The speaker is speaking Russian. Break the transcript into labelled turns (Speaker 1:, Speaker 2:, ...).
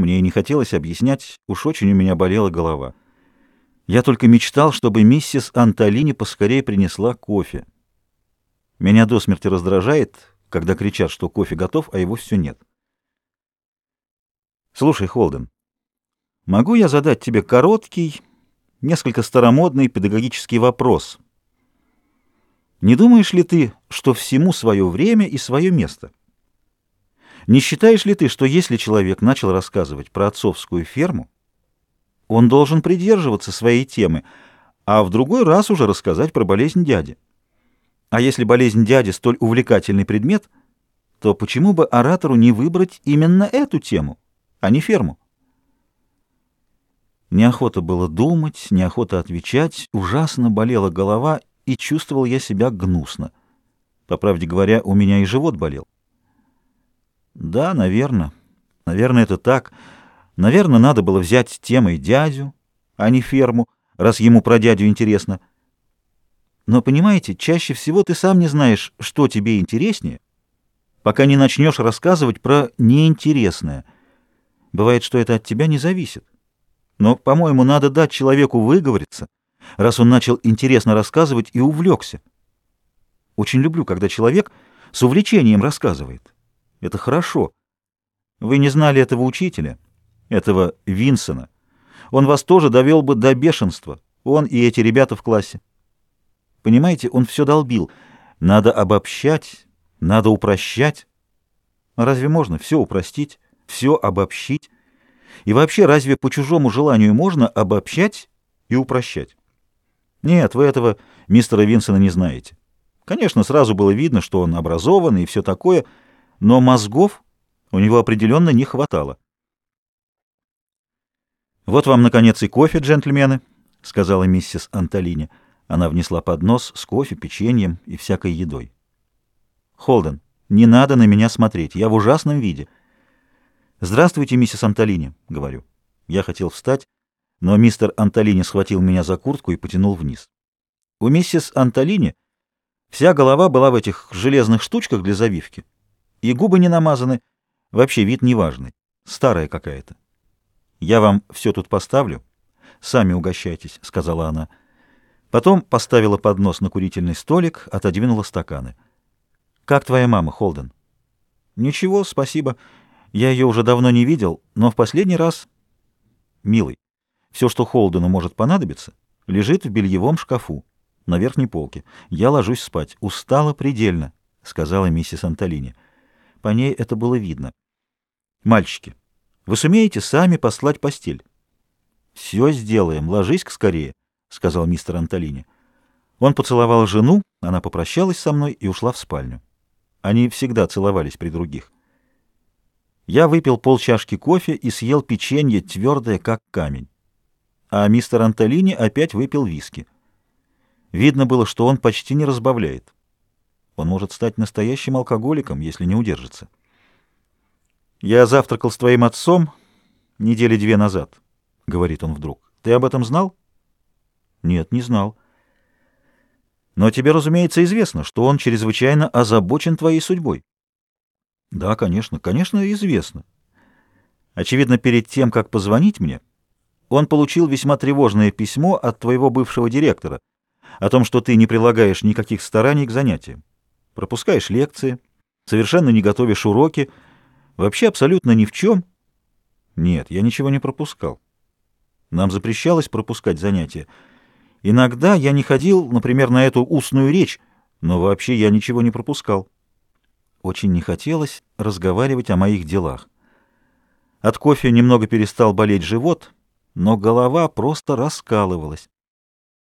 Speaker 1: Мне и не хотелось объяснять, уж очень у меня болела голова. Я только мечтал, чтобы миссис Анталини поскорее принесла кофе. Меня до смерти раздражает, когда кричат, что кофе готов, а его все нет. Слушай, Холден, могу я задать тебе короткий, несколько старомодный педагогический вопрос? Не думаешь ли ты, что всему свое время и свое место? Не считаешь ли ты, что если человек начал рассказывать про отцовскую ферму, он должен придерживаться своей темы, а в другой раз уже рассказать про болезнь дяди? А если болезнь дяди столь увлекательный предмет, то почему бы оратору не выбрать именно эту тему, а не ферму? Неохота было думать, неохота отвечать, ужасно болела голова, и чувствовал я себя гнусно. По правде говоря, у меня и живот болел. Да, наверное. Наверное, это так. Наверное, надо было взять темой дядю, а не ферму, раз ему про дядю интересно. Но, понимаете, чаще всего ты сам не знаешь, что тебе интереснее, пока не начнешь рассказывать про неинтересное. Бывает, что это от тебя не зависит. Но, по-моему, надо дать человеку выговориться, раз он начал интересно рассказывать и увлекся. Очень люблю, когда человек с увлечением рассказывает. Это хорошо. Вы не знали этого учителя, этого Винсона. Он вас тоже довел бы до бешенства, он и эти ребята в классе. Понимаете, он все долбил. Надо обобщать, надо упрощать. Разве можно все упростить, все обобщить? И вообще, разве по чужому желанию можно обобщать и упрощать? Нет, вы этого мистера Винсона не знаете. Конечно, сразу было видно, что он образованный и все такое — но мозгов у него определенно не хватало. «Вот вам, наконец, и кофе, джентльмены», — сказала миссис Анталини. Она внесла поднос с кофе, печеньем и всякой едой. «Холден, не надо на меня смотреть, я в ужасном виде». «Здравствуйте, миссис Анталини», — говорю. Я хотел встать, но мистер Анталини схватил меня за куртку и потянул вниз. У миссис Анталини вся голова была в этих железных штучках для завивки. И губы не намазаны. Вообще вид неважный. Старая какая-то. «Я вам все тут поставлю. Сами угощайтесь», — сказала она. Потом поставила поднос на курительный столик, отодвинула стаканы. «Как твоя мама, Холден?» «Ничего, спасибо. Я ее уже давно не видел, но в последний раз...» «Милый, все, что Холдену может понадобиться, лежит в бельевом шкафу, на верхней полке. Я ложусь спать. Устала предельно», — сказала миссис Анталини. По ней это было видно. «Мальчики, вы сумеете сами послать постель?» «Все сделаем. Ложись-ка скорее», — сказал мистер Антолини. Он поцеловал жену, она попрощалась со мной и ушла в спальню. Они всегда целовались при других. Я выпил полчашки кофе и съел печенье, твердое, как камень. А мистер Антолини опять выпил виски. Видно было, что он почти не разбавляет. Он может стать настоящим алкоголиком, если не удержится. «Я завтракал с твоим отцом недели две назад», — говорит он вдруг. «Ты об этом знал?» «Нет, не знал». «Но тебе, разумеется, известно, что он чрезвычайно озабочен твоей судьбой». «Да, конечно, конечно, известно». Очевидно, перед тем, как позвонить мне, он получил весьма тревожное письмо от твоего бывшего директора о том, что ты не прилагаешь никаких стараний к занятиям пропускаешь лекции, совершенно не готовишь уроки, вообще абсолютно ни в чем. Нет, я ничего не пропускал. Нам запрещалось пропускать занятия. Иногда я не ходил, например, на эту устную речь, но вообще я ничего не пропускал. Очень не хотелось разговаривать о моих делах. От кофе немного перестал болеть живот, но голова просто раскалывалась.